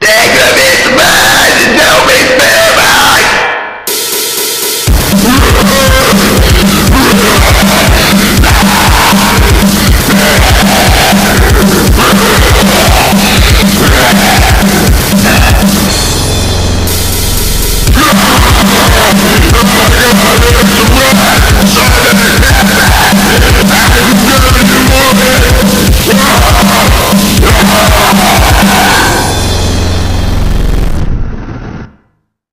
Dagger.